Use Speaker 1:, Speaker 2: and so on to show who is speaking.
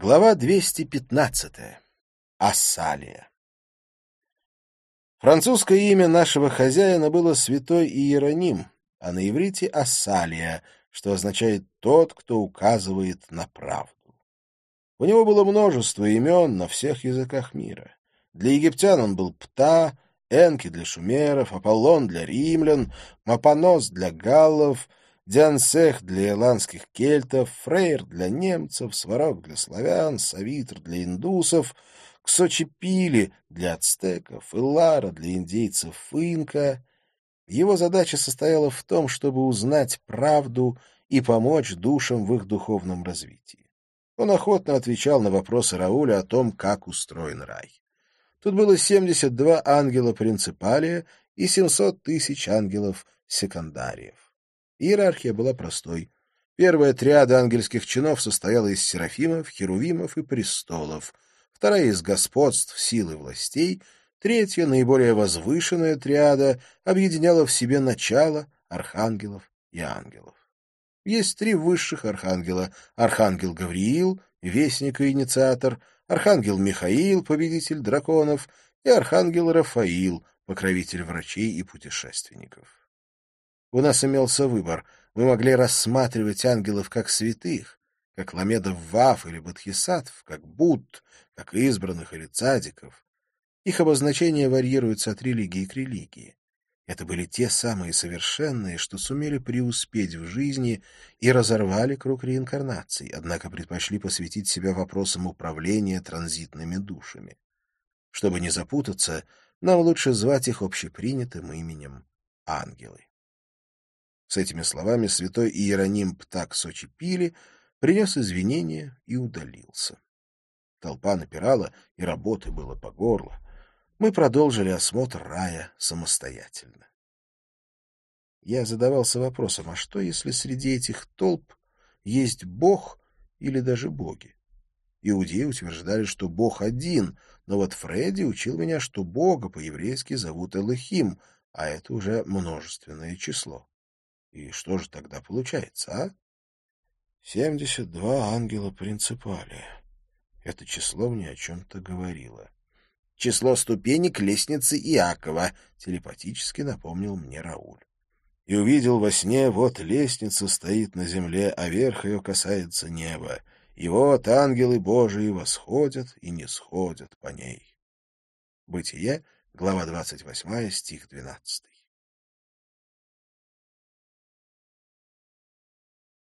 Speaker 1: Глава 215. Ассалия. Французское имя нашего хозяина было святой Иероним, а на иврите — Ассалия, что означает «тот, кто указывает на правду». У него было множество имен на всех языках мира. Для египтян он был Пта, Энки для шумеров, Аполлон для римлян, Мапонос для галлов — Диансех для ирландских кельтов, Фрейр для немцев, Сварог для славян, Савитр для индусов, Ксочепили для ацтеков, Илара для индейцев инка. Его задача состояла в том, чтобы узнать правду и помочь душам в их духовном развитии. Он охотно отвечал на вопросы Рауля о том, как устроен рай. Тут было 72 ангела принципалия и 700 тысяч ангелов секондариев. Иерархия была простой. Первая триада ангельских чинов состояла из серафимов, херувимов и престолов, вторая — из господств, сил и властей, третья, наиболее возвышенная триада, объединяла в себе начало архангелов и ангелов. Есть три высших архангела — архангел Гавриил, вестник и инициатор, архангел Михаил, победитель драконов, и архангел Рафаил, покровитель врачей и путешественников. У нас имелся выбор. Мы могли рассматривать ангелов как святых, как ламедов Ваф или Бодхисаттв, как Будд, как избранных или цадиков. Их обозначения варьируются от религии к религии. Это были те самые совершенные, что сумели преуспеть в жизни и разорвали круг реинкарнаций, однако предпочли посвятить себя вопросам управления транзитными душами. Чтобы не запутаться, нам лучше звать их общепринятым именем ангелы. С этими словами святой Иероним Птак Сочипили принес извинения и удалился. Толпа напирала, и работы было по горло. Мы продолжили осмотр рая самостоятельно. Я задавался вопросом, а что, если среди этих толп есть Бог или даже боги? Иудеи утверждали, что Бог один, но вот Фредди учил меня, что Бога по-еврейски зовут Элохим, а это уже множественное число. И что же тогда получается, а? Семьдесят два ангела принципали. Это число мне о чем-то говорило. Число ступенек лестницы Иакова, телепатически напомнил мне Рауль. И увидел во сне, вот лестница стоит на земле, а верх ее касается неба. И вот ангелы Божии восходят и не сходят по ней. Бытие, глава двадцать восьмая, стих двенадцатый.